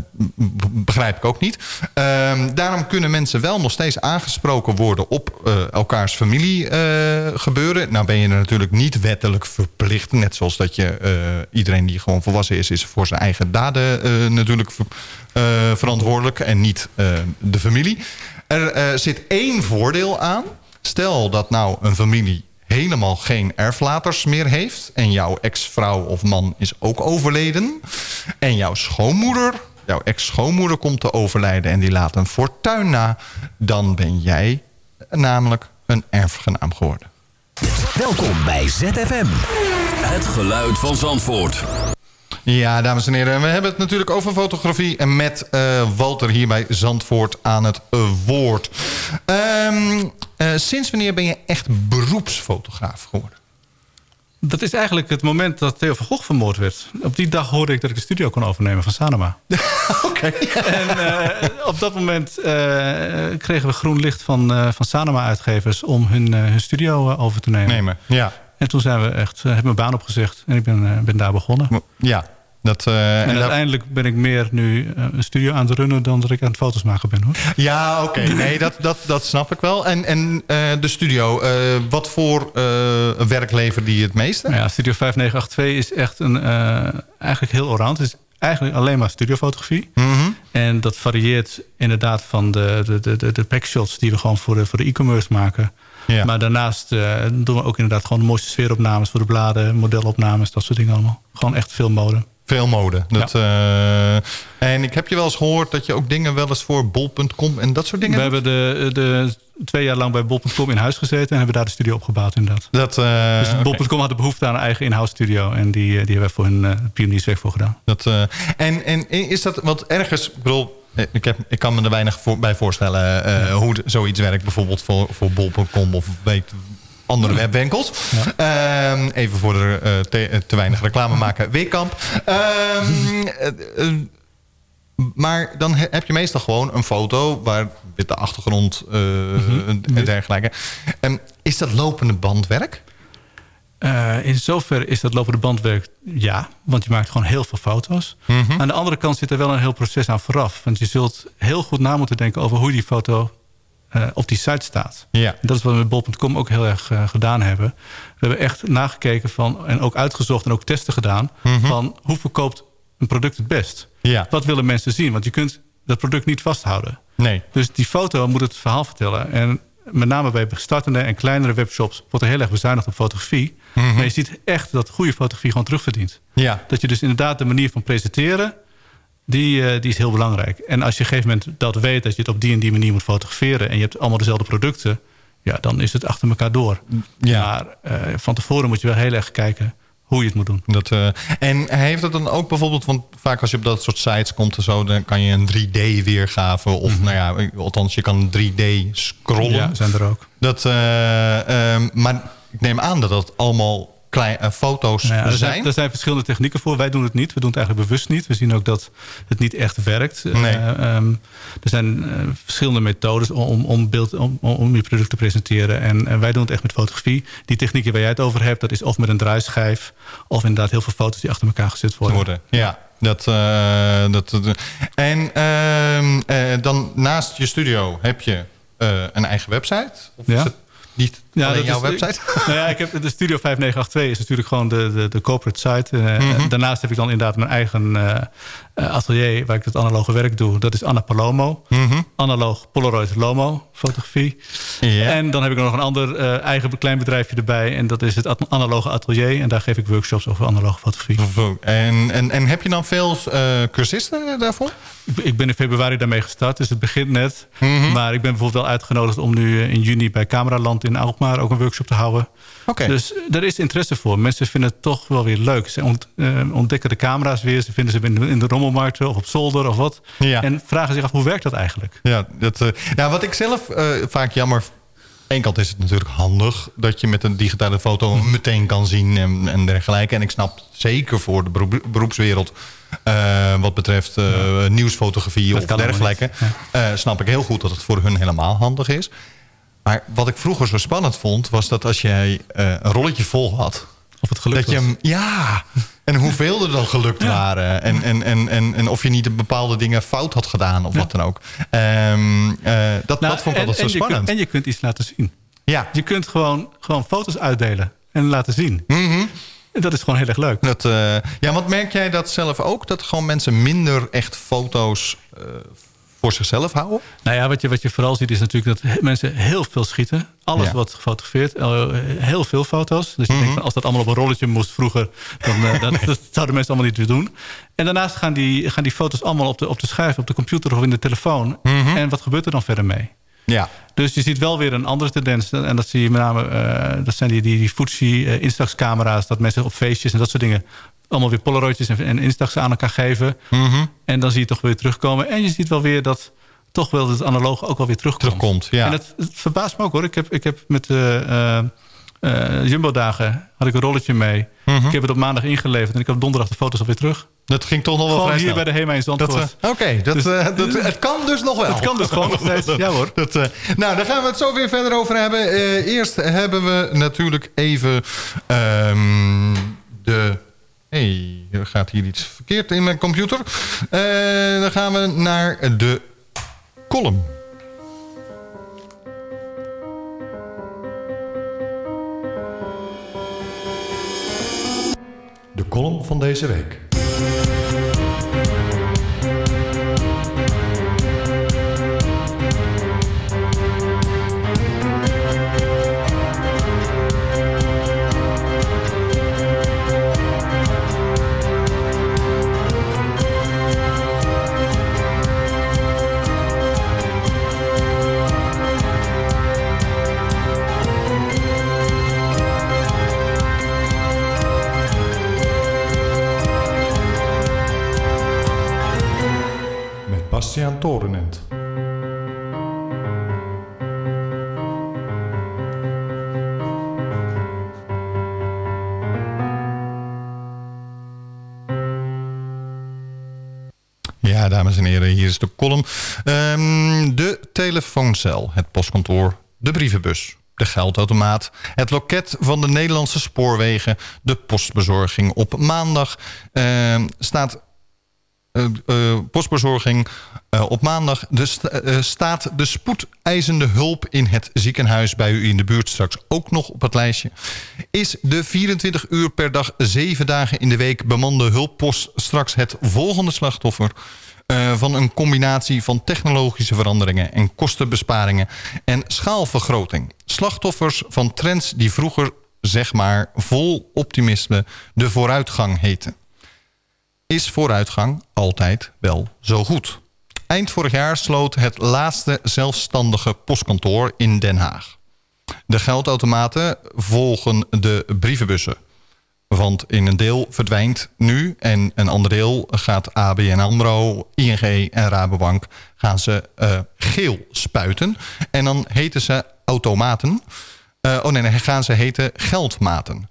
begrijp ik ook niet. Uh, daarom kunnen mensen wel nog steeds aangesproken worden op uh, elkaars familie uh, gebeuren. Nou ben je er natuurlijk niet wettelijk verplicht. Net zoals dat je iedereen die gewoon volwassen is, is voor zijn eigen daden natuurlijk ver, verantwoordelijk. En niet de familie. Er zit één voordeel aan. Stel dat nou een familie helemaal geen erflaters meer heeft... en jouw ex-vrouw of man is ook overleden... en jouw schoonmoeder, jouw ex-schoonmoeder komt te overlijden... en die laat een fortuin na... dan ben jij namelijk een erfgenaam geworden. Welkom bij ZFM. Het geluid van Zandvoort. Ja, dames en heren, we hebben het natuurlijk over fotografie... en met uh, Walter hier bij Zandvoort aan het uh, woord. Um, uh, sinds wanneer ben je echt beroepsfotograaf geworden? Dat is eigenlijk het moment dat Theo van Gogh vermoord werd. Op die dag hoorde ik dat ik de studio kon overnemen van Sanoma. Oké. En op dat moment kregen we groen licht van, van Sanoma-uitgevers... om hun, hun studio over te nemen. Nemen, ja. En toen zijn we echt, hebben mijn baan opgezegd en ik ben, ben daar begonnen. Ja, dat, uh, en, en uiteindelijk ben ik meer nu een studio aan het runnen... dan dat ik aan het foto's maken ben. hoor. Ja, oké. Okay. Nee, dat, dat, dat snap ik wel. En, en uh, de studio, uh, wat voor werk levert die het meeste? Ja, Studio 5982 is echt een, eigenlijk heel allround. Het is eigenlijk alleen maar studiofotografie. Mm -hmm. En dat varieert inderdaad van de, de, de, de packshots... die we gewoon voor de, voor de e-commerce maken... Ja. Maar daarnaast uh, doen we ook inderdaad gewoon de mooiste sfeeropnames voor de bladen, modelopnames, dat soort dingen allemaal. Gewoon echt veel mode. Veel mode. Dat, eh, en ik heb je wel eens gehoord dat je ook dingen wel eens voor bol.com en dat soort dingen We hebben de, de twee jaar lang bij bol.com in huis gezeten... en hebben daar de studio opgebouwd inderdaad. Dat, uh, dus bol.com had de behoefte aan een eigen in-house studio... en die, die hebben we voor hun uh, pionierswerk voor gedaan. Dat, uh, en, en is dat, wat ergens... Ik bedoel, ik, heb, ik kan me er weinig voor, bij voorstellen ja. hoe zoiets werkt... bijvoorbeeld voor, voor bol.com of weet andere webwinkels. Ja. Um, even voor de uh, te, te, weinig reclame maken. Weekamp. Um, uh, maar dan heb je meestal gewoon een foto... waar witte achtergrond uh, mm -hmm. en dergelijke. Um, is dat lopende bandwerk? Uh, in zoverre is dat lopende bandwerk ja. Want je maakt gewoon heel veel foto's. Mm -hmm. Aan de andere kant zit er wel een heel proces aan vooraf. Want je zult heel goed na moeten denken over hoe die foto uh, op die site staat. Ja. Dat is wat we met bol.com ook heel erg uh, gedaan hebben. We hebben echt nagekeken van, en ook uitgezocht en ook testen gedaan... Mm -hmm. van hoe verkoopt een product het best? Ja. Wat willen mensen zien? Want je kunt dat product niet vasthouden. Nee. Dus die foto moet het verhaal vertellen. En met name bij startende en kleinere webshops... wordt er heel erg bezuinigd op fotografie. Mm -hmm. Maar je ziet echt dat goede fotografie gewoon terugverdient. Ja. Dat je dus inderdaad de manier van presenteren... Die, uh, die is heel belangrijk. En als je op een gegeven moment dat weet... dat je het op die en die manier moet fotograferen... en je hebt allemaal dezelfde producten... ja, dan is het achter elkaar door. Ja. Maar uh, van tevoren moet je wel heel erg kijken hoe je het moet doen. Dat, uh, en heeft het dan ook bijvoorbeeld... want vaak als je op dat soort sites komt en zo... dan kan je een 3D-weergave... of -hmm. nou ja, althans je kan 3D scrollen. Ja, zijn er ook. Dat, maar ik neem aan dat dat allemaal klein, uh, foto's nou ja, er zijn. Er zijn verschillende technieken voor. Wij doen het niet. We doen het eigenlijk bewust niet. We zien ook dat het niet echt werkt. Nee. Uh, um, er zijn uh, verschillende methodes om, om, beeld, om, om je product te presenteren. En, wij doen het echt met fotografie. Die technieken waar jij het over hebt, dat is of met een draaischijf... of inderdaad heel veel foto's die achter elkaar gezet worden. worden. Ja. Dat, uh, dat, uh, en uh, dan naast je studio heb je een eigen website? Of ja. is het niet ja, alleen jouw is, website? Nou ja, ik heb de Studio 5982 is natuurlijk gewoon de, de, de corporate site. Mm -hmm. Daarnaast heb ik dan inderdaad mijn eigen atelier waar ik het analoge werk doe. Dat is Anna Palomo. Mm -hmm. Analoog Polaroid Lomo fotografie. Yeah. En dan heb ik nog een ander eigen klein bedrijfje erbij. En dat is het analoge atelier. En daar geef ik workshops over analoge fotografie. En, en, en heb je dan veel uh, cursisten daarvoor? Ik ben in februari daarmee gestart, dus het begint net. Mhm. Mm -hmm. Maar ik ben bijvoorbeeld wel uitgenodigd om nu in juni bij Cameraland in Alkmaar ook een workshop te houden. Okay. Dus er is interesse voor. Mensen vinden het toch wel weer leuk. Ze ont, uh, ontdekken de camera's weer. Ze vinden ze in de, in de rommelmarkt of op zolder of wat. Ja. En vragen zich af, hoe werkt dat eigenlijk? Ja, dat, uh, nou, wat ik zelf uh, vaak jammer... Eén kant is het natuurlijk handig dat je met een digitale foto meteen kan zien en, en dergelijke. En ik snap zeker voor de beroep, beroepswereld uh, wat betreft uh, ja. nieuwsfotografie of dergelijke. Ja. Uh, snap ik heel goed dat het voor hun helemaal handig is. Maar wat ik vroeger zo spannend vond... was dat als jij een rolletje vol had... Of het gelukt dat je hem, Ja, en hoeveel er dan gelukt ja. waren. En, en, en, en, en of je niet bepaalde dingen fout had gedaan of ja. wat dan ook. Um, dat, nou, dat vond ik en, altijd zo en spannend. Kunt, en je kunt iets laten zien. Ja. Je kunt gewoon, gewoon foto's uitdelen en laten zien. Mm -hmm. Dat is gewoon heel erg leuk. Dat, uh, ja, want merk jij dat zelf ook? Dat gewoon mensen minder echt foto's uh, voor zichzelf houden? Nou ja, wat je, wat je vooral ziet is natuurlijk dat mensen heel veel schieten. Alles ja. wordt gefotografeerd. Heel veel foto's. Dus je mm -hmm. denkt, als dat allemaal op een rolletje moest vroeger... dan uh, dat, dat zouden mensen allemaal niet doen. En daarnaast gaan die, gaan die foto's allemaal op de, op de schijf, op de computer of in de telefoon. Mhm. Mm -hmm. En wat gebeurt er dan verder mee? Ja. Dus je ziet wel weer een andere tendens. En dat zie je met name, uh, dat zijn die, die, die Fuji uh, Instax-camera's. Dat mensen op feestjes en dat soort dingen allemaal weer Polaroidjes en, en Instax aan elkaar geven. Mm -hmm. En dan zie je toch weer terugkomen. En je ziet wel weer dat toch wel het analoog ook wel weer terugkomt. terugkomt ja. En het, verbaast me ook hoor. Ik heb, ik heb met de uh, uh, Jumbo-dagen had ik een rolletje mee. Mhm. Mm -hmm. Ik heb het op maandag ingeleverd en ik heb donderdag de foto's alweer terug. Dat ging toch nog wel gewoon vrij hier snel. bij de HEMA in Zandvoort. Oké, okay, dat, dus, uh, dat, het kan dus nog wel. Het kan dus gewoon nog steeds, ja hoor. Dat, uh, nou, daar gaan we het zo weer verder over hebben. Eerst hebben we natuurlijk even um, de... hey, er gaat hier iets verkeerd in mijn computer. dan gaan we naar de column. De column van deze week. Bastiaan. Ja, dames en heren, hier is de column. Ehm, de telefooncel, het postkantoor, de brievenbus, de geldautomaat... het loket van de Nederlandse spoorwegen, de postbezorging op maandag... ehm, staat postbezorging eh, op maandag de sta- eh, staat de spoedeisende hulp in het ziekenhuis bij u in de buurt straks ook nog op het lijstje. Is de 24 uur per dag, 7 dagen in de week bemande hulppost straks het volgende slachtoffer eh, van een combinatie van technologische veranderingen en kostenbesparingen en schaalvergroting. Slachtoffers van trends die vroeger, zeg maar, vol optimisme de vooruitgang heten is vooruitgang altijd wel zo goed. Eind vorig jaar sloot het laatste zelfstandige postkantoor in Den Haag. De geldautomaten volgen de brievenbussen. Want in een deel verdwijnt nu en een ander deel gaat ABN AMRO, ING en Rabobank gaan ze eh, geel spuiten. En dan heten ze automaten. Eh, oh nee, nee, gaan ze heten geldmaten.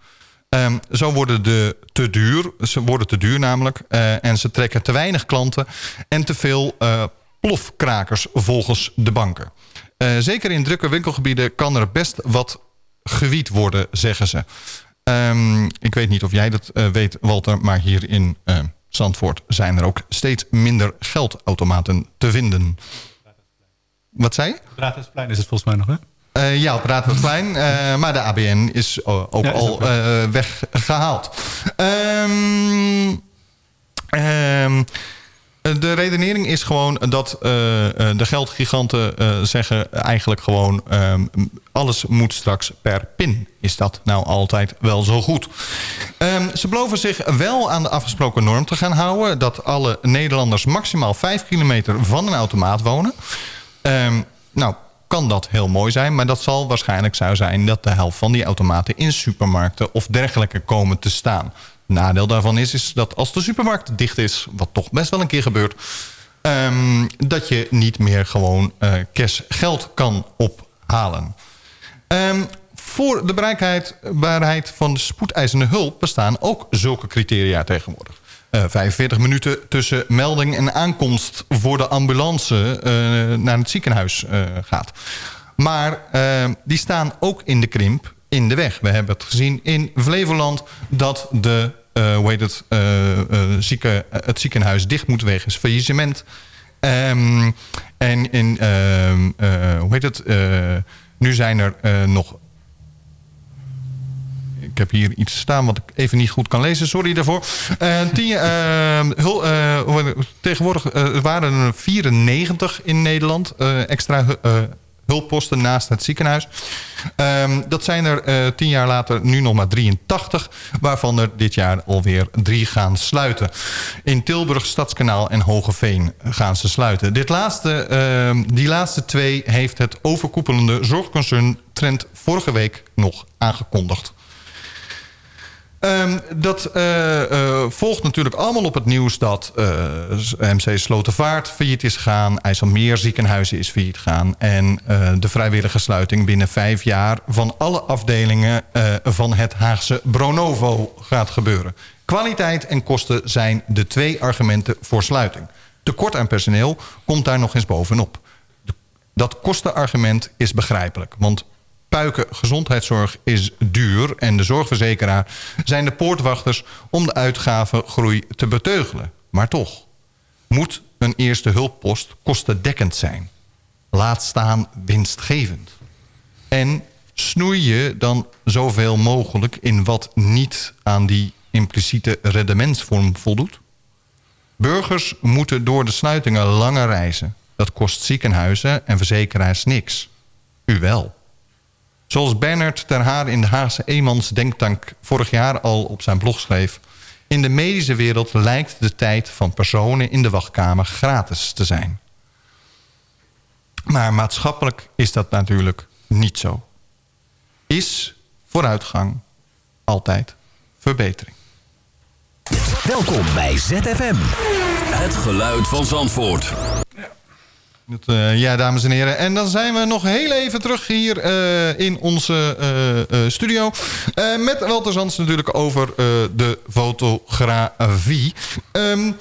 Ehm, zo worden de te duur. Ze worden te duur namelijk. eh, en ze trekken te weinig klanten. En te veel eh, plofkrakers volgens de banken. Eh, zeker in drukke winkelgebieden kan er best wat gewied worden, zeggen ze. Ehm, ik weet niet of jij dat weet, Walter. Maar hier in Zandvoort zijn er ook steeds minder geldautomaten te vinden. Wat zei je? Raadhuisplein is het volgens mij nog, hè? Eh, ja, op Raadhuisplein. Eh maar de ABN is eh, ook Ja, is al eh, weggehaald. Ehm, ehm, de redenering is gewoon dat de geldgiganten zeggen eigenlijk gewoon... ehm, alles moet straks per pin. Is dat nou altijd wel zo goed? Ze beloven zich wel aan de afgesproken norm te gaan houden... dat alle Nederlanders maximaal 5 kilometer van een automaat wonen. Ehm, nou, kan dat heel mooi zijn. Maar dat zal waarschijnlijk zo zijn dat de helft van die automaten in supermarkten of dergelijke komen te staan. Nadeel daarvan is, is dat als de supermarkt dicht is, wat toch best wel een keer gebeurt, ehm, dat je niet meer gewoon eh cash geld kan ophalen. Ehm, voor de bereikbaarheid van de spoedeisende hulp bestaan ook zulke criteria tegenwoordig. Eh, 45 minuten tussen melding en aankomst voor de ambulance eh, naar het ziekenhuis eh, gaat. Maar eh, die staan ook in de krimp in de weg. We hebben het gezien in Flevoland dat de, eh, hoe heet het, eh, eh, zieke, het ziekenhuis dicht moet wegens faillissement. Ehm, en in, ehm, eh, hoe heet het, eh, nu zijn er eh, nog ik heb hier iets staan wat ik even niet goed kan lezen. Sorry daarvoor. Eh, tien, eh, hul- eh, tegenwoordig waren er 94 in Nederland extra hu- hulpposten naast het ziekenhuis. Ehm, dat zijn er tien jaar later nu nog maar 83. Waarvan er dit jaar alweer drie gaan sluiten. In Tilburg, Stadskanaal en Hogeveen gaan ze sluiten. Dit laatste, ehm, die laatste twee heeft het overkoepelende zorgconcern Trend vorige week nog aangekondigd. Ehm, dat eh, eh, volgt natuurlijk allemaal op het nieuws dat eh, MC Slotervaart failliet is gegaan. IJsselmeer ziekenhuizen is failliet gegaan. En de vrijwillige sluiting binnen vijf jaar van alle afdelingen van het Haagse Bronovo gaat gebeuren. Kwaliteit en kosten zijn de twee argumenten voor sluiting. Tekort aan personeel komt daar nog eens bovenop. Dat kostenargument is begrijpelijk. Want puiken gezondheidszorg is duur... en de zorgverzekeraar zijn de poortwachters... om de uitgavengroei te beteugelen. Maar toch, moet een eerste hulppost kostendekkend zijn. Laat staan winstgevend. En snoei je dan zoveel mogelijk... in wat niet aan die impliciete reddementsvorm voldoet? Burgers moeten door de sluitingen langer reizen. Dat kost ziekenhuizen en verzekeraars niks. U wel. Zoals Bernard ter Haar in de Haagse Eemans Denktank vorig jaar al op zijn blog schreef... in de medische wereld lijkt de tijd van personen in de wachtkamer gratis te zijn. Maar maatschappelijk is dat natuurlijk niet zo. Is vooruitgang altijd verbetering. Welkom bij ZFM. Het geluid van Zandvoort. Eh, ja, dames en heren. En dan zijn we nog heel even terug hier eh, in onze eh, studio. Met Walter Zands natuurlijk over de fotografie. Ehm,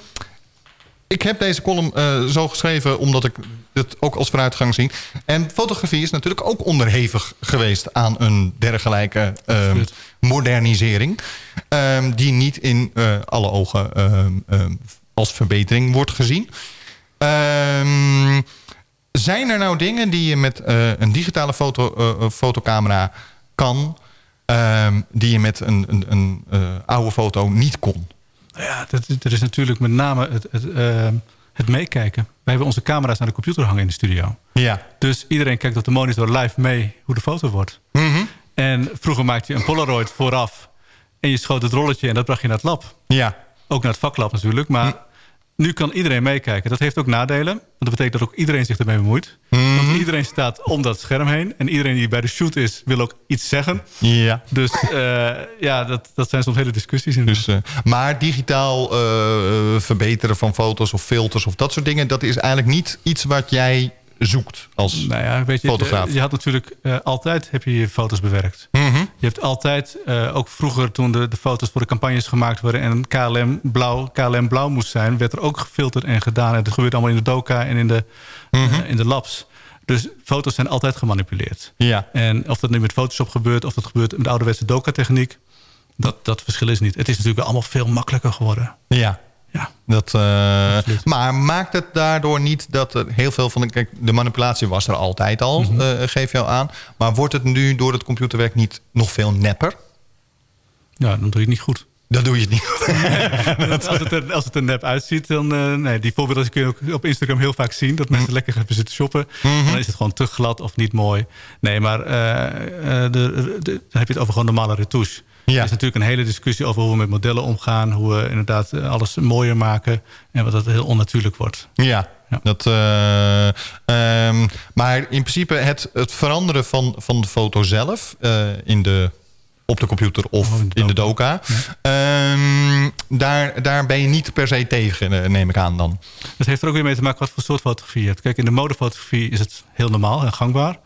ik heb deze column zo geschreven omdat ik het ook als vooruitgang zie. En fotografie is natuurlijk ook onderhevig geweest aan een dergelijke ehm, modernisering. Ehm, die niet in alle ogen als verbetering wordt gezien. Ehm, zijn er nou dingen die je met eh, een digitale foto, eh, eh, fotocamera kan... ehm, die je met een, een, een oude foto niet kon? Ja, dat, er is natuurlijk met name het, het, eh, het meekijken. Wij hebben onze camera's naar de computer hangen in de studio. Ja. Dus iedereen kijkt op de monitor live mee hoe de foto wordt. Mhm. En vroeger maakte je een Polaroid vooraf. En je schoot het rolletje en dat bracht je naar het lab. Ja. Ook naar het vaklab natuurlijk. Maar nu kan iedereen meekijken. Dat heeft ook nadelen. Want dat betekent dat ook iedereen zich ermee bemoeit. Mhm. Want iedereen staat om dat scherm heen. En iedereen die bij de shoot is, wil ook iets zeggen. Ja. Dus eh, ja, dat, dat zijn soms hele discussies. In. Dus, eh, maar digitaal eh, verbeteren van foto's of filters of dat soort dingen... dat is eigenlijk niet iets wat jij zoekt als nou ja, weet je, fotograaf. Je had natuurlijk eh, altijd heb je je foto's bewerkt. Mhm. Je hebt altijd, eh, ook vroeger toen de, de foto's voor de campagnes gemaakt werden... en KLM blauw, KLM blauw moest zijn, werd er ook gefilterd en gedaan. En dat gebeurt allemaal in de doka en in de, Mhm. eh, in de labs. Dus foto's zijn altijd gemanipuleerd. Ja. En of dat nu met Photoshop gebeurt... of dat gebeurt met de ouderwetse doka-techniek... Dat, dat verschil is niet. Het is natuurlijk allemaal veel makkelijker geworden. Ja. Ja. Dat, eh, maar maakt het daardoor niet dat er heel veel van... De, kijk, de manipulatie was er altijd al, Mhm. eh, geef je al aan. Maar wordt het nu door het computerwerk niet nog veel nepper? Ja, dan doe je het niet goed. Dan doe je het niet goed. als, het er, als het er nep uitziet, dan... eh, nee, die voorbeelden kun je ook op Instagram heel vaak zien. Dat mensen lekker hebben zitten shoppen. Dan is het gewoon te glad of niet mooi. Nee, maar de, de- dan heb je het over gewoon normale retouche. Er is natuurlijk een hele discussie over hoe we met modellen omgaan. Hoe we inderdaad eh, alles mooier maken. En wat dat heel onnatuurlijk wordt. Ja, Dat, eh, ehm, maar in principe het, het veranderen van, van de foto zelf... eh, in de, op de computer of in de doka... ehm, daar, daar ben je niet per se tegen, neem ik aan dan. Dat heeft er ook weer mee te maken wat voor soort fotografie je hebt. Kijk, in de modefotografie is het heel normaal en gangbaar.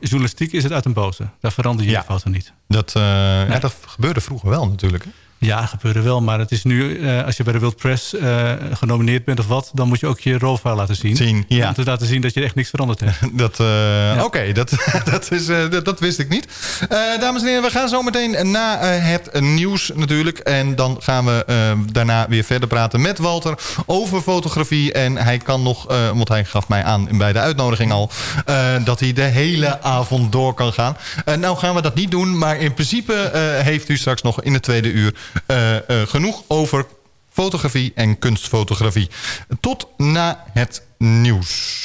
Journalistiek is het uit een boze. Daar verander je je foto niet. Dat, eh, ja, dat gebeurde vroeger wel natuurlijk. Ja, gebeurde wel. Maar het is nu, eh, als je bij de World Press eh, genomineerd bent of wat... dan moet je ook je RAW-file laten zien. Zien, ja. Om te laten zien dat je echt niks veranderd hebt. Dat, eh, Oké, dat, dat, is, dat, dat wist ik niet. Dames en heren, we gaan zo meteen na het nieuws natuurlijk. En dan gaan we daarna weer verder praten met Walter over fotografie. En hij kan nog, want hij gaf mij aan bij de uitnodiging al... dat hij de hele avond door kan gaan. Nou gaan we dat niet doen, maar in principe heeft u straks nog in het tweede uur... eh, eh, genoeg over fotografie en kunstfotografie. Tot na het nieuws.